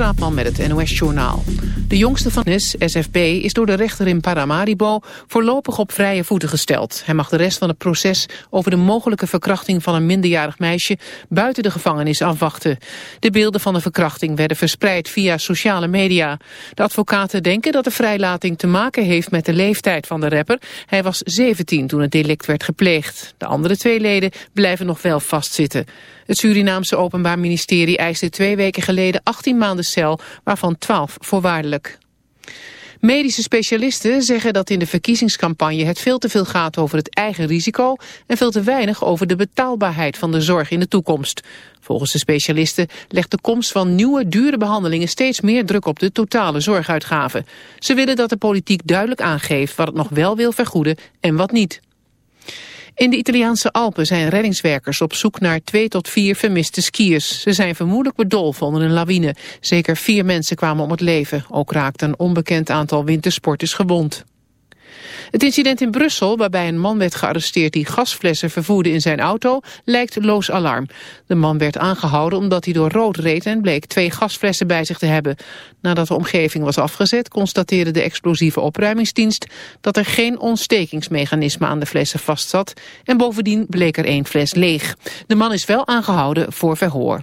Straatman met het NOS-journaal. De jongste van NIS, SFB, is door de rechter in Paramaribo voorlopig op vrije voeten gesteld. Hij mag de rest van het proces over de mogelijke verkrachting van een minderjarig meisje buiten de gevangenis afwachten. De beelden van de verkrachting werden verspreid via sociale media. De advocaten denken dat de vrijlating te maken heeft met de leeftijd van de rapper. Hij was 17 toen het delict werd gepleegd. De andere twee leden blijven nog wel vastzitten. Het Surinaamse Openbaar Ministerie eiste twee weken geleden 18 maanden cel, waarvan 12 voorwaardelijk. Medische specialisten zeggen dat in de verkiezingscampagne het veel te veel gaat over het eigen risico en veel te weinig over de betaalbaarheid van de zorg in de toekomst. Volgens de specialisten legt de komst van nieuwe dure behandelingen steeds meer druk op de totale zorguitgaven. Ze willen dat de politiek duidelijk aangeeft wat het nog wel wil vergoeden en wat niet. In de Italiaanse Alpen zijn reddingswerkers op zoek naar twee tot vier vermiste skiers. Ze zijn vermoedelijk bedolven onder een lawine. Zeker vier mensen kwamen om het leven. Ook raakte een onbekend aantal wintersporters gewond. Het incident in Brussel, waarbij een man werd gearresteerd die gasflessen vervoerde in zijn auto, lijkt loos alarm. De man werd aangehouden omdat hij door rood reed en bleek twee gasflessen bij zich te hebben. Nadat de omgeving was afgezet, constateerde de explosieve opruimingsdienst dat er geen ontstekingsmechanisme aan de flessen vastzat en bovendien bleek er één fles leeg. De man is wel aangehouden voor verhoor.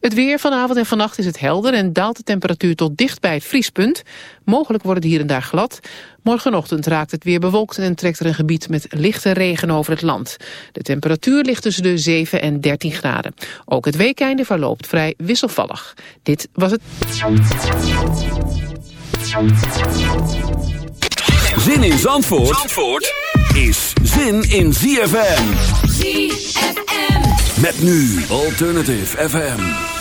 Het weer vanavond en vannacht is het helder en daalt de temperatuur tot dicht bij het vriespunt. Mogelijk wordt het hier en daar glad. Morgenochtend raakt het weer bewolkt en trekt er een gebied met lichte regen over het land. De temperatuur ligt tussen de 7 en 13 graden. Ook het weekeinde verloopt vrij wisselvallig. Dit was het... Zin in Zandvoort, Zandvoort is zin in ZFM. ZFM. Met nu Alternative FM.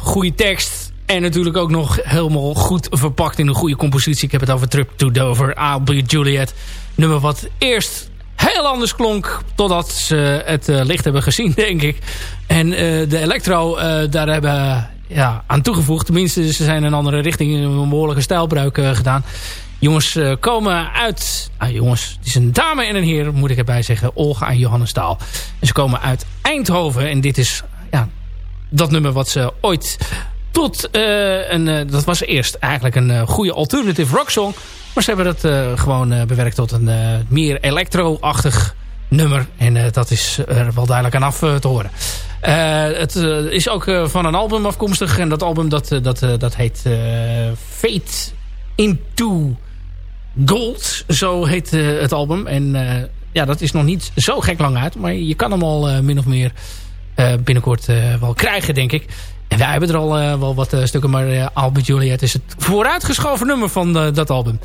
Goede tekst. En natuurlijk ook nog helemaal goed verpakt in een goede compositie. Ik heb het over Trip to Dover, I'll Juliet. Nummer wat eerst heel anders klonk. Totdat ze het uh, licht hebben gezien, denk ik. En uh, de electro uh, daar hebben ja, aan toegevoegd. Tenminste, ze zijn een andere richting. Een behoorlijke stijlbruik gedaan. Jongens komen uit... Ah, jongens, het is een dame en een heer, moet ik erbij zeggen. Olga en Johannes Staal. En ze komen uit Eindhoven. En dit is dat nummer wat ze ooit tot uh, een... Uh, dat was eerst eigenlijk een uh, goede alternative rock song. Maar ze hebben dat gewoon bewerkt tot een meer electro-achtig nummer. En dat is er wel duidelijk aan af te horen. het is ook van een album afkomstig. En dat album dat, dat, dat heet Fate Into Gold. Zo heet het album. En ja, dat is nog niet zo gek lang uit. Maar je kan hem al min of meer binnenkort wel krijgen, denk ik. En wij hebben er al uh, wel wat stukken, maar Albert Juliet is het vooruitgeschoven nummer van dat album.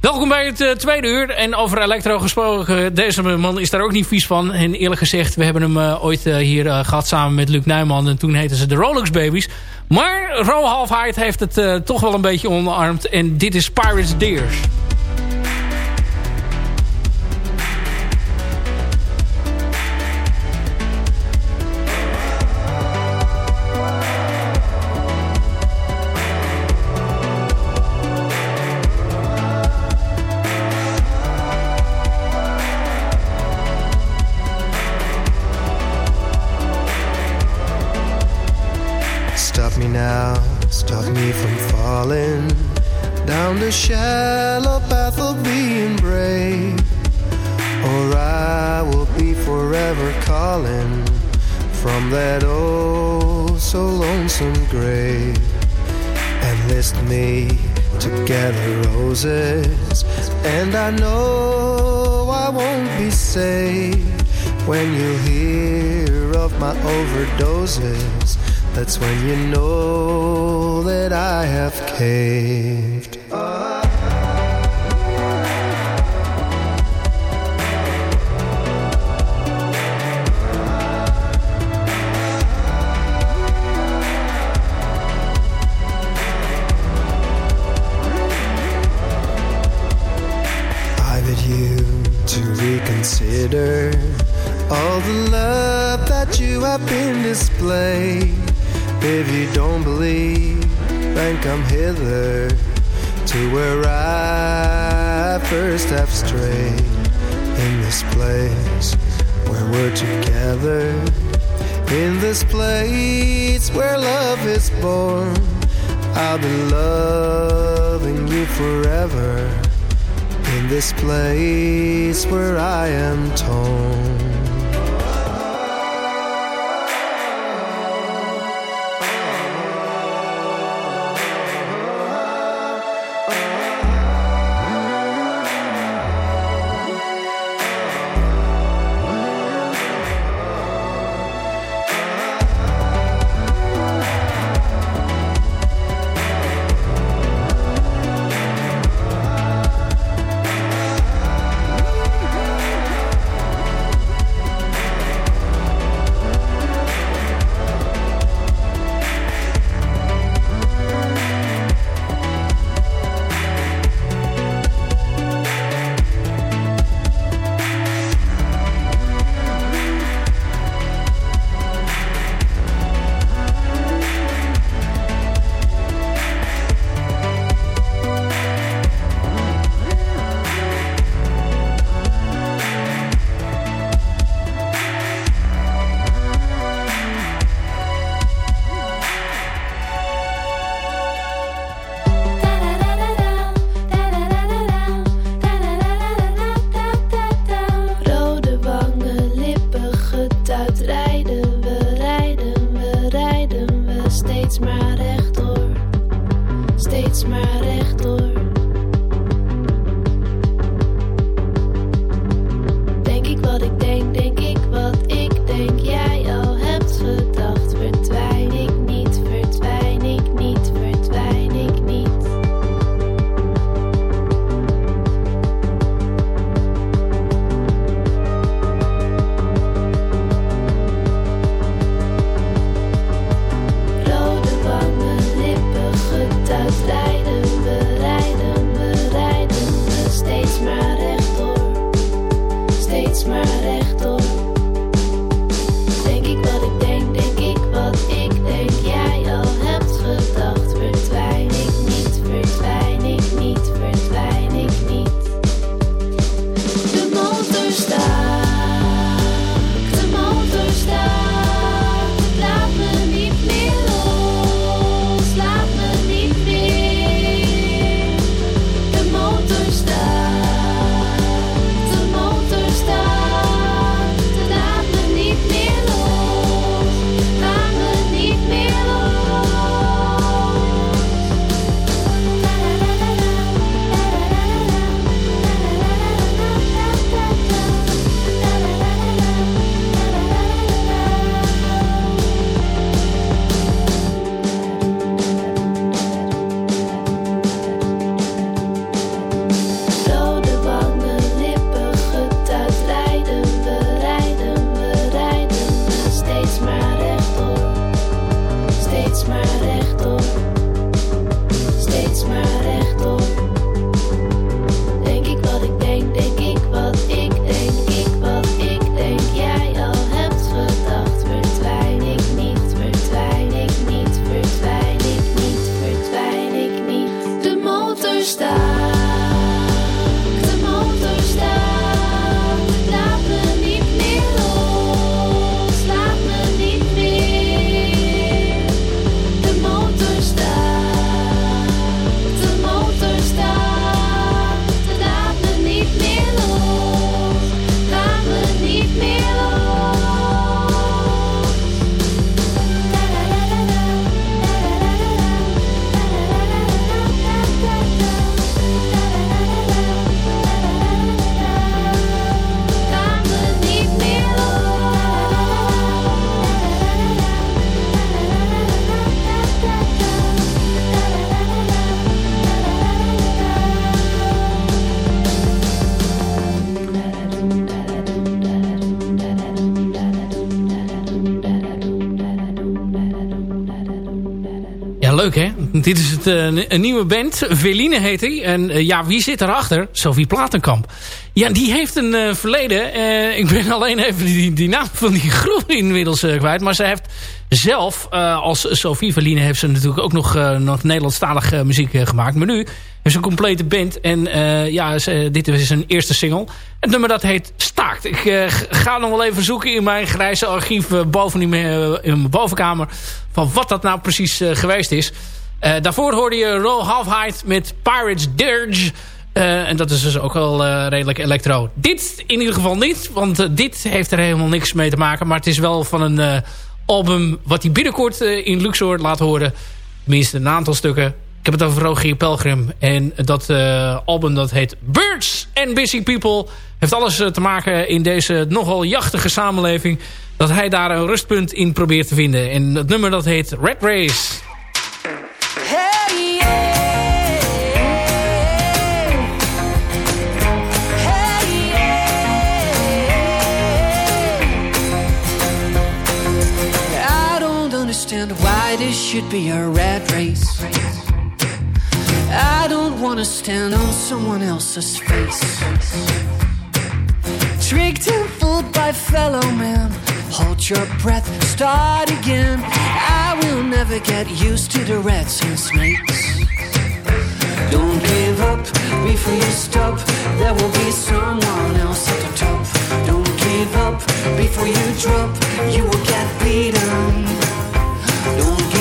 Welkom bij het tweede uur. En over Electro gesproken, deze man is daar ook niet vies van. En eerlijk gezegd, we hebben hem ooit hier gehad samen met Luc Nijman. En toen heten ze de Rolex Babies. Maar Ro Halfheid heeft het toch wel een beetje onderarmd. En dit is Pirates Deers. To gather roses, and I know I won't be saved when you hear of my overdoses. That's when you know that I have caved. Consider all the love that you have been displayed. If you don't believe, then come hither to where I first have strayed. In this place where we're together, in this place where love is born, I'll be loving you forever this place where I am torn. Dit is het, uh, een nieuwe band. Veline heet hij. En uh, ja, wie zit erachter? Sophie Platenkamp. Ja, die heeft een uh, verleden. ik ben alleen even die, die naam van die groep inmiddels kwijt. Maar ze heeft zelf, als Sophie Veline... heeft ze natuurlijk ook nog, nog Nederlandstalige muziek gemaakt. Maar nu ze een complete band. En ja, dit is een eerste single. Het nummer dat heet Staakt. Ik ga nog wel even zoeken in mijn grijze archief... boven in mijn bovenkamer van wat dat nou precies geweest is. Uh, daarvoor hoorde je Roll Halfheid met Pirates Dirge. Uh, en dat is dus ook wel redelijk electro. Dit in ieder geval niet, want dit heeft er helemaal niks mee te maken. Maar het is wel van een album wat hij binnenkort in Luxor laat horen. Tenminste een aantal stukken. Ik heb het over Rogier Pelgrim. En dat album dat heet Birds and Busy People. Heeft alles te maken in deze nogal jachtige samenleving dat hij daar een rustpunt in probeert te vinden. En het nummer dat heet Red Race. Understand why this should be a rat race. I don't want to stand on someone else's face. Tricked and fooled by fellow man Hold your breath, start again. I will never get used to the rats and snakes. Don't give up before you stop. There will be someone else at the top. Don't give up before you drop. You will get beaten.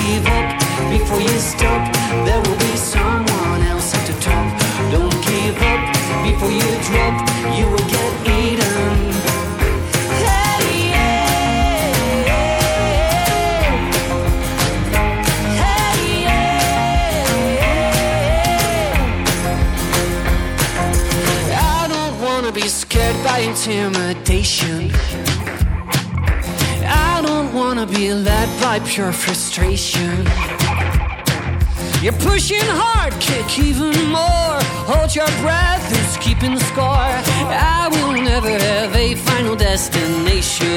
Give up before you stop. There will be someone else at the top. Don't give up before you drop. You will get eaten. Hell yeah. I don't wanna be scared by intimidation. Wanna be led by pure frustration. You're pushing hard, kick even more. Hold your breath, who's keeping the score? I will never have a final destination.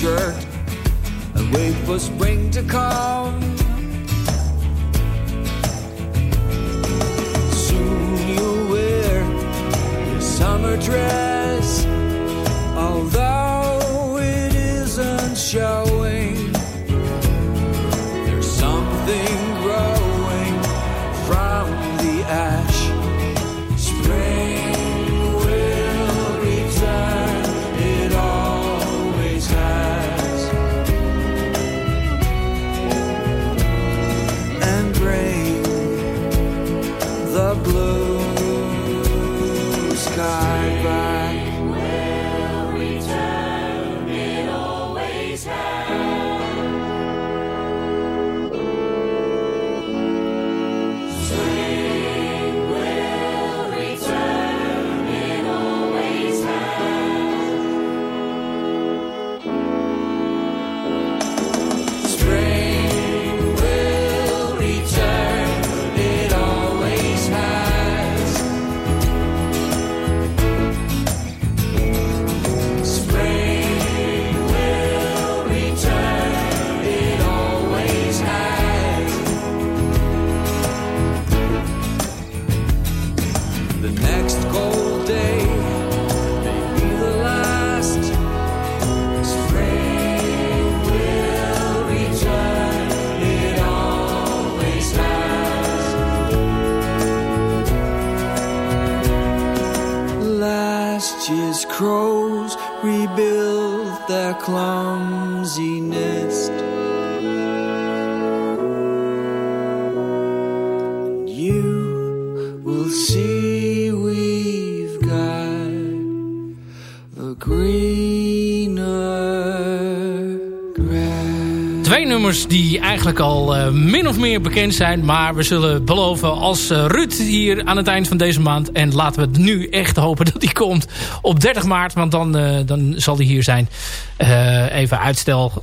Shirt and wait for spring to come. Soon you'll wear your summer dress, clumsy nest. And you will see Twee nummers die eigenlijk al uh, min of meer bekend zijn. Maar we zullen beloven als uh, Ruud hier aan het eind van deze maand. En laten we het nu echt hopen dat hij komt op 30 maart. Want dan, uh, dan zal hij hier zijn. even uitstel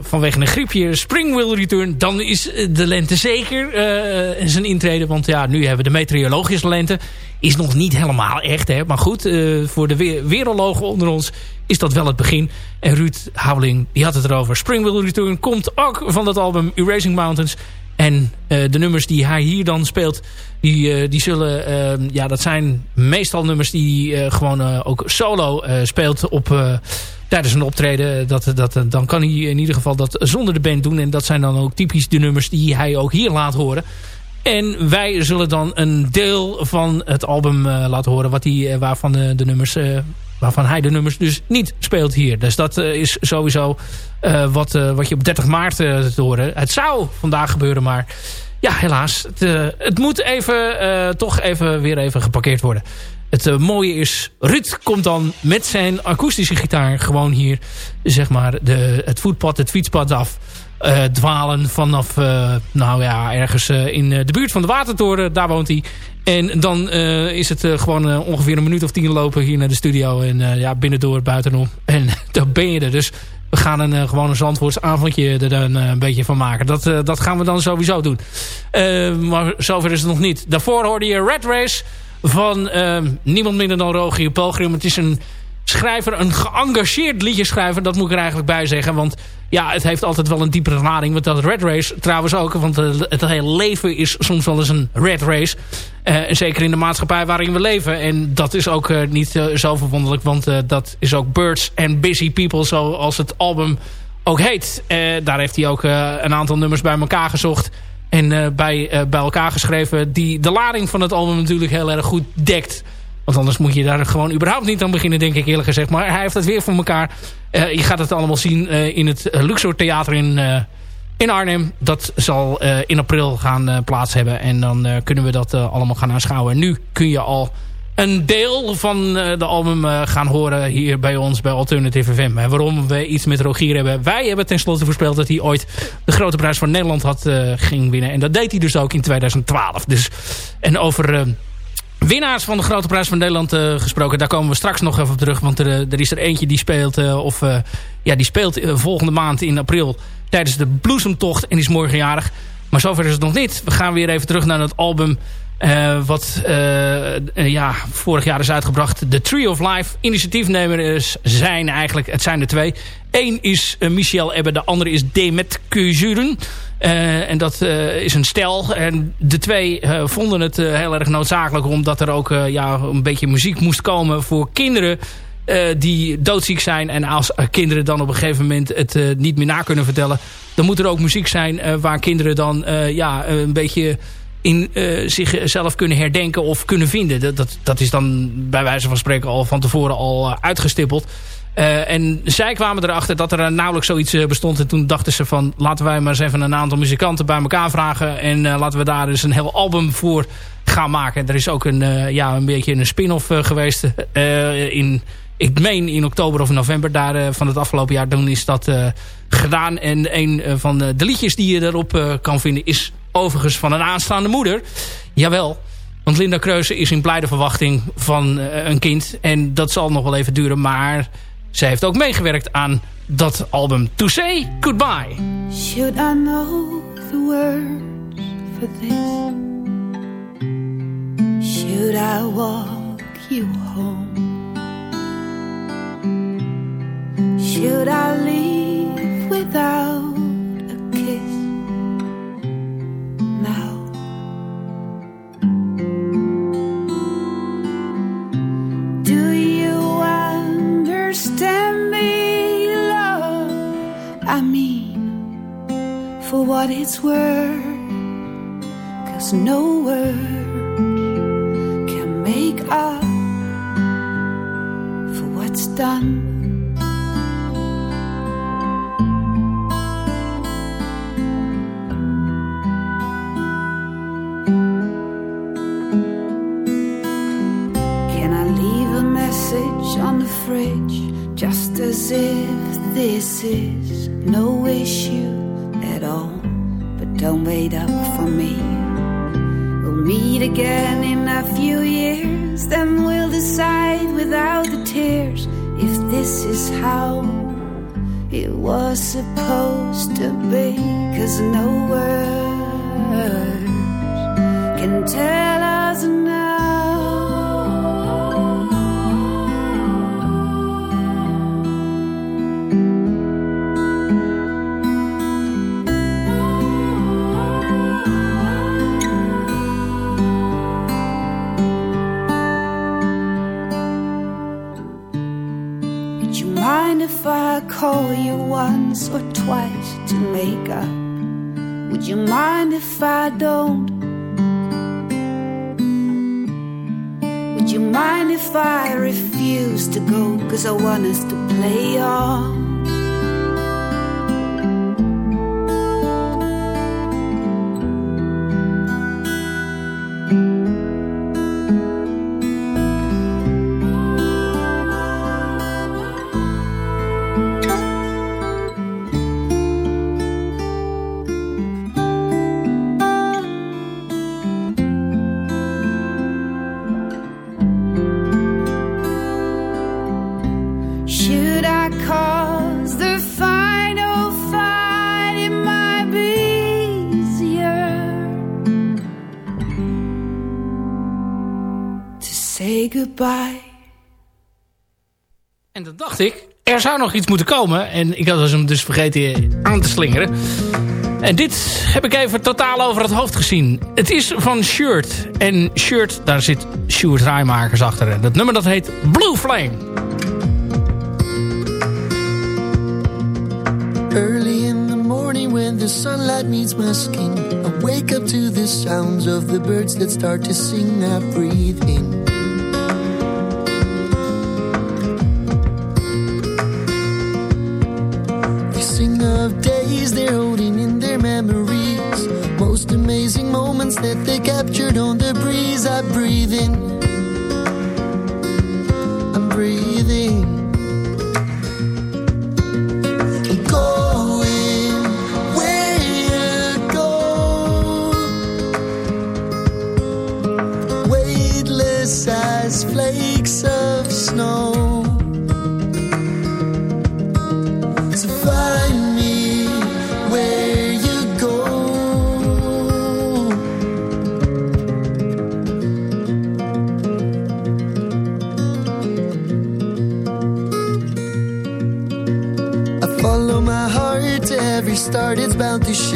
vanwege een griepje. Spring will return. Dan is de lente zeker zijn intrede. Want ja, nu hebben we de meteorologische lente. Is nog niet helemaal echt. Hè? Maar goed, voor de we onder ons is dat wel het begin. En Ruud Houweling die had het erover. Spring Will Return komt ook van dat album Erasing Mountains. En uh, de nummers die hij hier dan speelt, die, uh, die zullen, uh, ja, dat zijn meestal nummers die gewoon ook solo speelt op, tijdens een optreden. Dat, dat, dan kan hij in ieder geval dat zonder de band doen. En dat zijn dan ook typisch de nummers die hij ook hier laat horen. En wij zullen dan een deel van het album laten horen, wat die, waarvan de nummers waarvan hij de nummers dus niet speelt hier. Dus dat uh, is sowieso uh, wat, uh, wat je op 30 maart te horen. Het zou vandaag gebeuren, maar ja, helaas. Het, het moet even, toch even weer even geparkeerd worden. Het mooie is, Ruud komt dan met zijn akoestische gitaar gewoon hier, zeg maar, de, het voetpad, het fietspad af. dwalen vanaf, nou ja, ergens in de buurt van de Watertoren. Daar woont hij. En dan uh, is het uh, gewoon uh, ongeveer een minuut of tien lopen hier naar de studio. En ja, binnendoor, buitenom. En dan ben je er. Dus we gaan een, gewoon een Zandvoortsavondje er dan een beetje van maken. Dat, dat gaan we dan sowieso doen. maar zover is het nog niet. Daarvoor hoorde je Red Race van niemand minder dan Rogier Pelgrim. Het is een schrijver, een geëngageerd liedjeschrijver. Dat moet ik er eigenlijk bij zeggen. Want ja, het heeft altijd wel een diepere lading. Want dat Red Race trouwens ook. Want uh, het hele leven is soms wel eens een Red Race. Uh, zeker in de maatschappij waarin we leven. En dat is ook uh, niet zo verwonderlijk. Want dat is ook Birds and Busy People. Zoals het album ook heet. daar heeft hij ook een aantal nummers bij elkaar gezocht. En bij, bij elkaar geschreven. Die de lading van het album natuurlijk heel erg goed dekt. Want anders moet je daar gewoon überhaupt niet aan beginnen, denk ik eerlijk gezegd. Maar hij heeft het weer voor elkaar. Uh, je gaat het allemaal zien uh, in het Luxor Theater in, uh, in Arnhem. Dat zal in april gaan plaats hebben. En dan kunnen we dat allemaal gaan aanschouwen. En nu kun je al een deel van de album gaan horen hier bij ons bij Alternative FM. Waarom we iets met Rogier hebben. Wij hebben tenslotte voorspeld dat hij ooit de grote prijs van Nederland had ging winnen. En dat deed hij dus ook in 2012. Dus, en over winnaars van de Grote Prijs van Nederland uh, gesproken. Daar komen we straks nog even op terug. Want er, er is er eentje die speelt, uh, of, ja, die speelt volgende maand in april tijdens de Bloesemtocht. En is morgenjarig. Maar zover is het nog niet. We gaan weer even terug naar het album wat ja, vorig jaar is uitgebracht. The Tree of Life. Initiatiefnemers zijn eigenlijk, het zijn er twee. Eén is Michel Ebbe, de andere is Demet Keuzuren. Uh, en dat uh, is een stel. En de twee uh, vonden het heel erg noodzakelijk... omdat er ook ja, een beetje muziek moest komen voor kinderen... die doodziek zijn. En als kinderen dan op een gegeven moment het niet meer na kunnen vertellen... dan moet er ook muziek zijn waar kinderen dan ja, een beetje in zichzelf kunnen herdenken of kunnen vinden. Dat, dat, dat is dan bij wijze van spreken al van tevoren al uitgestippeld. Uh, en zij kwamen erachter dat er nauwelijks zoiets eh, bestond. En toen dachten ze van laten wij maar eens even een aantal muzikanten bij elkaar vragen. En laten we daar dus een heel album voor gaan maken. Er is ook een, ja, een beetje een spin-off geweest. in, ik meen in oktober of november daar, van het afgelopen jaar. Toen is dat gedaan. En een van de, liedjes die je erop kan vinden is overigens van een aanstaande moeder. Jawel. Want Linda Kreuze is in blijde verwachting van een kind. En dat zal nog wel even duren. Maar zij heeft ook meegewerkt aan dat album To Say Goodbye. Should I know the words for this? Should I walk you home? Should I leave without I mean for what it's worth. Cause no word can make up for what's done. on the fridge, just as if this is no issue at all. But don't wait up for me. We'll meet again in a few years, then we'll decide without the tears if this is how it was supposed to be. Cause no words can tell call you once or twice to make up? Would you mind if I don't? Would you mind if I refuse to go? Cause I want us to play on. Dacht er zou nog iets moeten komen. En ik had hem dus vergeten aan te slingeren. En dit heb ik even totaal over het hoofd gezien. Het is van Shirt. En Shirt, daar zit Sjoerd Rijmakers achter. En dat nummer dat heet Blue Flame. Early in the morning when the sunlight meets my skin I wake up to the sounds of the birds that start to sing I breathe in moments that they captured on the breeze I breathe in. I'm breathing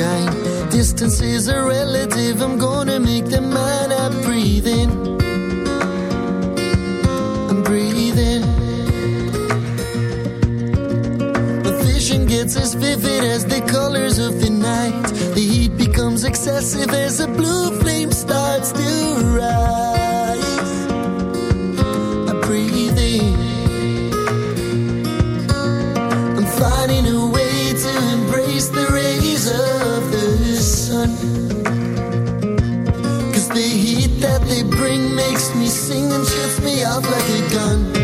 shine. Distance is a relative, I'm gonna make them mine. I'm breathing. I'm breathing. The vision gets as vivid as the colors of the night. The heat becomes excessive as a blue flame starts to rise. Off like a gun.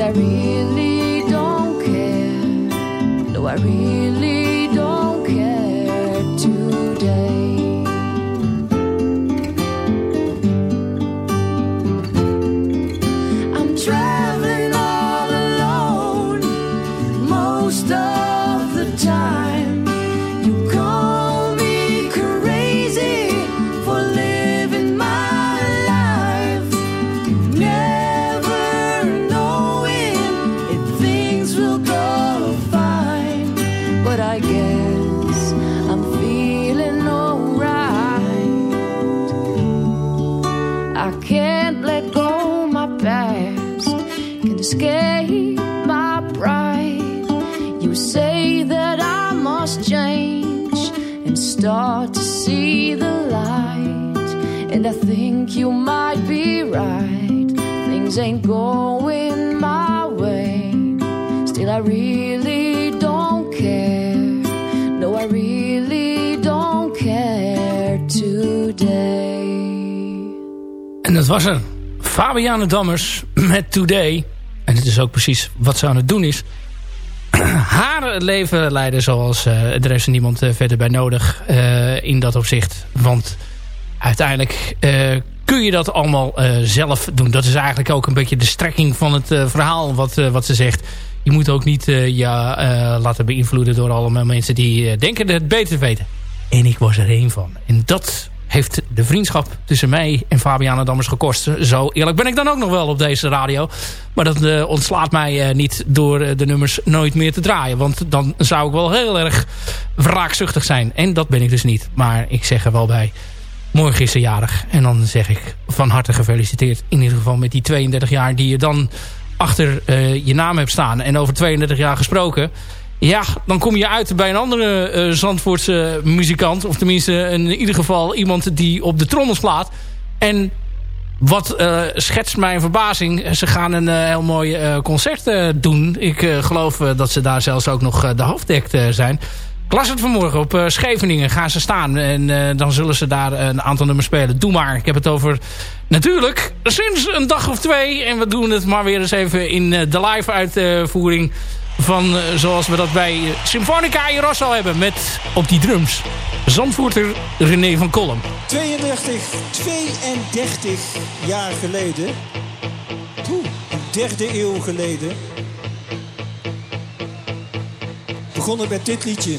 I really don't care. No, I really think you might be right. Things ain't going my way. Still, I really don't care. No, I really don't care today. En dat was er. Fabiane Dammers met Today. En het is ook precies wat ze aan het doen is. Haar leven leiden zoals uh, er is niemand uh, verder bij nodig uh, in dat opzicht. Want uiteindelijk kun je dat allemaal zelf doen. Dat is eigenlijk ook een beetje de strekking van het verhaal wat, wat ze zegt. Je moet ook niet ja, laten beïnvloeden door allemaal mensen die denken het beter weten. En ik was er één van. En dat heeft de vriendschap tussen mij en Fabiana Dammers gekost. Zo eerlijk ben ik dan ook nog wel op deze radio. Maar dat ontslaat mij niet door de nummers nooit meer te draaien. Want dan zou ik wel heel erg wraakzuchtig zijn. En dat ben ik dus niet. Maar ik zeg er wel bij, morgen is ze jarig. En dan zeg ik van harte gefeliciteerd. In ieder geval met die 32 jaar die je dan achter je naam hebt staan. En over 32 jaar gesproken... Ja, dan kom je uit bij een andere uh, Zandvoortse muzikant. Of tenminste in ieder geval iemand die op de trommel slaat. En wat uh, schetst mijn verbazing. Ze gaan een heel mooi concert doen. Ik geloof dat ze daar zelfs ook nog de hoofdact zijn. Las het vanmorgen op Scheveningen gaan ze staan. En dan zullen ze daar een aantal nummers spelen. Doe maar. Ik heb het over natuurlijk sinds een dag of twee. En we doen het maar weer eens even in de live uitvoering van zoals we dat bij Symfonica in Rosso hebben. Met op die drums Zandvoorter René van Kolm. 32, 32 jaar geleden. Oeh, een derde eeuw geleden. Begonnen met dit liedje.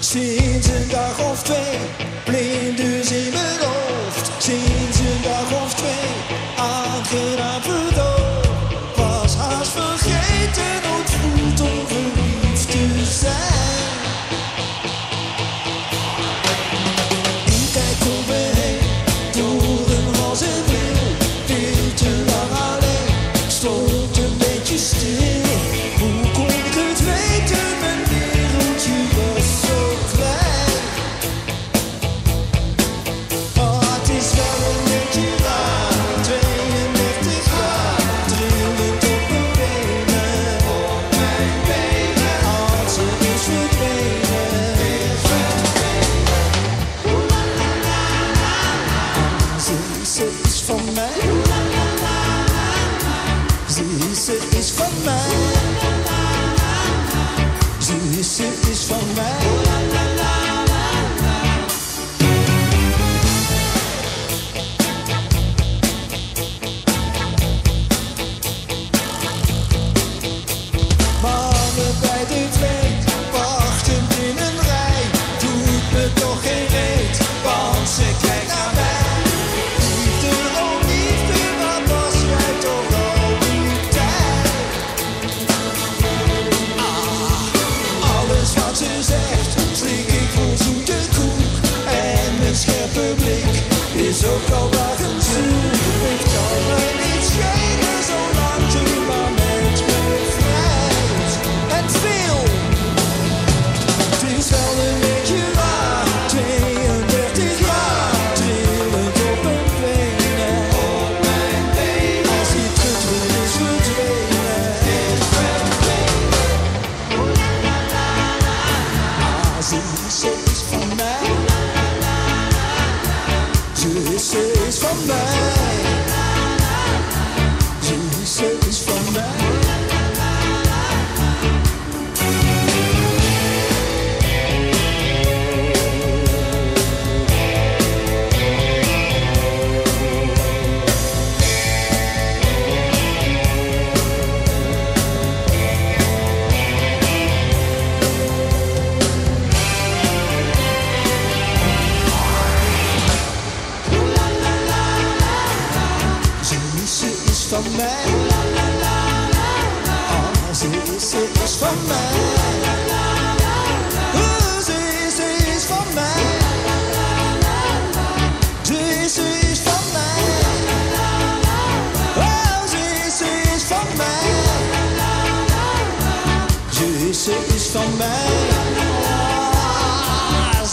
Sinds een dag of twee, blinders in mijn hoofd. Sinds een dag of twee, aangenaam is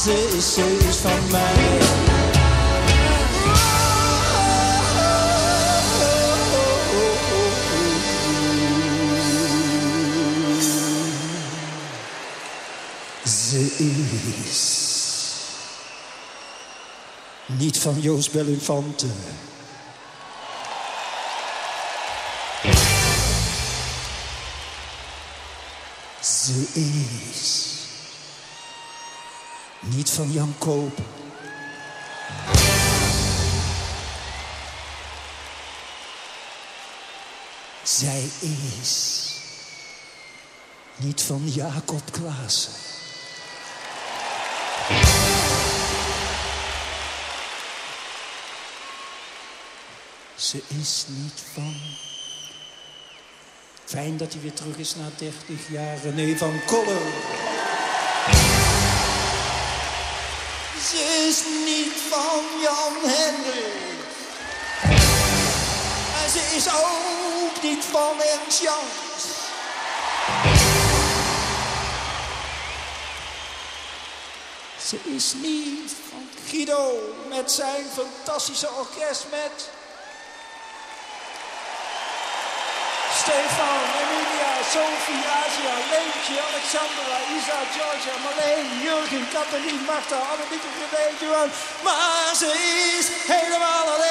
ze is, ze is van mij. Is niet van Joost Bellinfante. Ze is niet van Jan Koop. Zij is niet van Jacob Klaassen. Ze is niet van. Fijn dat hij weer terug is na 30 jaar. René van Kollen. Ze is niet van Jan Hendrik. En ze is ook niet van Ernst Jans. Ze is niet van Guido met zijn fantastische orkest met Stefan, Emilia, Sophie, Asia, Leentje, Alexandra, Isa, Georgia, Marleen, Jurgen, Katalien, Marta, Annemieke, René, Johan. Maar ze is helemaal alleen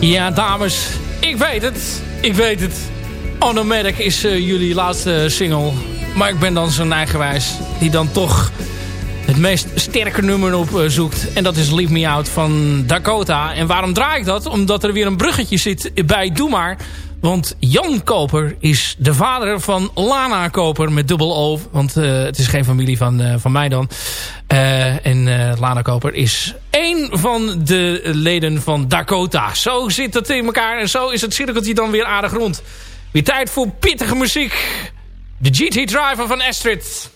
Ja, dames. Ik weet het. Ik weet het. Onomedic is uh, jullie laatste single. Maar ik ben dan zo'n eigenwijs. Die dan toch het meest sterke nummer op uh, zoekt. En dat is Leave Me Out van Dakota. En waarom draai ik dat? Omdat er weer een bruggetje zit bij Doe Maar. Want Jan Koper is de vader van Lana Koper met dubbel O. Want uh, het is geen familie van, van mij dan. Uh, en Lana Koper is één van de leden van Dakota. Zo zit het in elkaar en zo is het cirkeltje dan weer aardig rond. Weer tijd voor pittige muziek. De GT Driver van Astrid.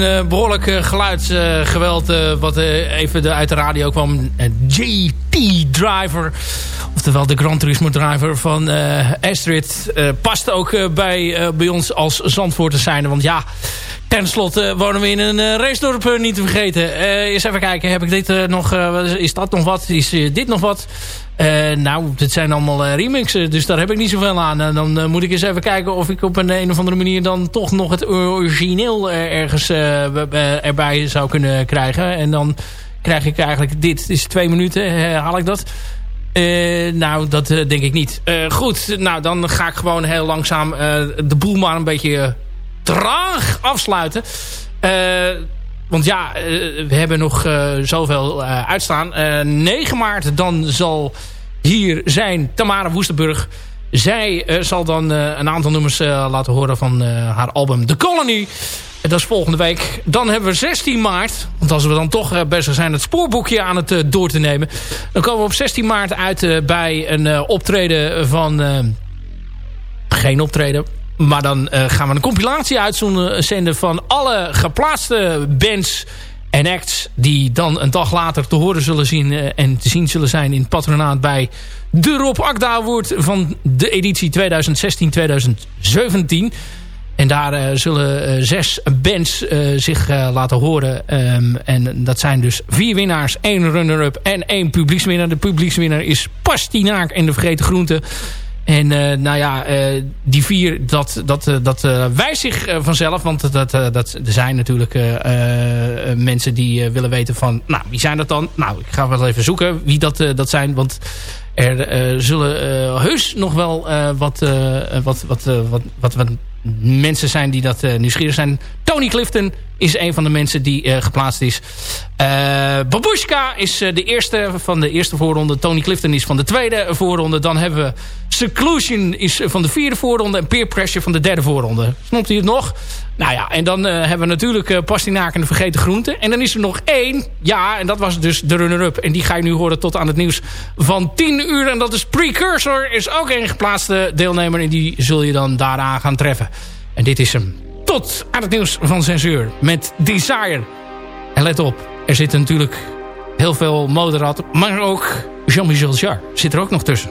Een uh, behoorlijk uh, geluidsgeweld uh, wat even de, uit de radio kwam. JT Driver, oftewel de Gran Turismo driver van Astrid. past ook bij, bij ons als Zandvoorters zijn. Want ja, ten slotte wonen we in een racedorp niet te vergeten. eens even kijken, heb ik dit nog, is dat nog wat? Is dit nog wat? Nou, dit zijn allemaal remixen, dus daar heb ik niet zoveel aan. En dan moet ik eens even kijken of ik op een, een of andere manier dan toch nog het origineel ergens erbij zou kunnen krijgen. En dan krijg ik eigenlijk dit. Is twee minuten, haal ik dat? nou, dat denk ik niet. goed, nou dan ga ik gewoon heel langzaam de boel maar een beetje traag afsluiten. Want ja, we hebben nog uh, zoveel uitstaan. Uh, 9 maart dan zal hier zijn Tamara Woestenburg. Zij zal dan een aantal nummers laten horen van haar album The Colony. Dat is volgende week. Dan hebben we 16 maart. Want als we dan toch bezig zijn het spoorboekje aan het door te nemen. Dan komen we op 16 maart uit bij een optreden van... geen optreden, maar dan uh, gaan we een compilatie uitzenden van alle geplaatste bands en acts... die dan een dag later te horen zullen zien uh, en te zien zullen zijn in het patronaat... bij de Rob Akda Award van de editie 2016-2017. En daar zullen zes bands zich laten horen. Um, en dat zijn dus vier winnaars, één runner-up en één publiekswinnaar. De publiekswinnaar is Pastinaak en de Vergeten Groente... En uh, nou ja, uh, die vier, dat, dat, uh, dat wijst zich vanzelf. Want dat, dat, er zijn natuurlijk mensen die willen weten van... Nou, wie zijn dat dan? Nou, ik ga wel even zoeken wie dat, dat zijn. Want er zullen heus nog wel wat, wat, wat, wat, wat, wat mensen zijn die dat nieuwsgierig zijn. Tony Clifton is een van de mensen die geplaatst is. Babushka is de eerste van de eerste voorronde. Tony Clifton is van de tweede voorronde. Dan hebben we Seclusion is van de vierde voorronde. En Peer Pressure van de derde voorronde. Snapt u het nog? Nou ja, en dan hebben we natuurlijk uh, Pastinaak en de Vergeten Groenten. En dan is er nog één. Ja, en dat was dus de runner-up. En die ga je nu horen tot aan het nieuws van 10 uur. En dat is Precursor. Is ook een geplaatste deelnemer. En die zul je dan daaraan gaan treffen. En dit is hem. Tot aan het nieuws van 6 uur. Met Desire. En let op. Er zit natuurlijk heel veel moderat. Maar ook Jean-Michel Jarre zit er ook nog tussen.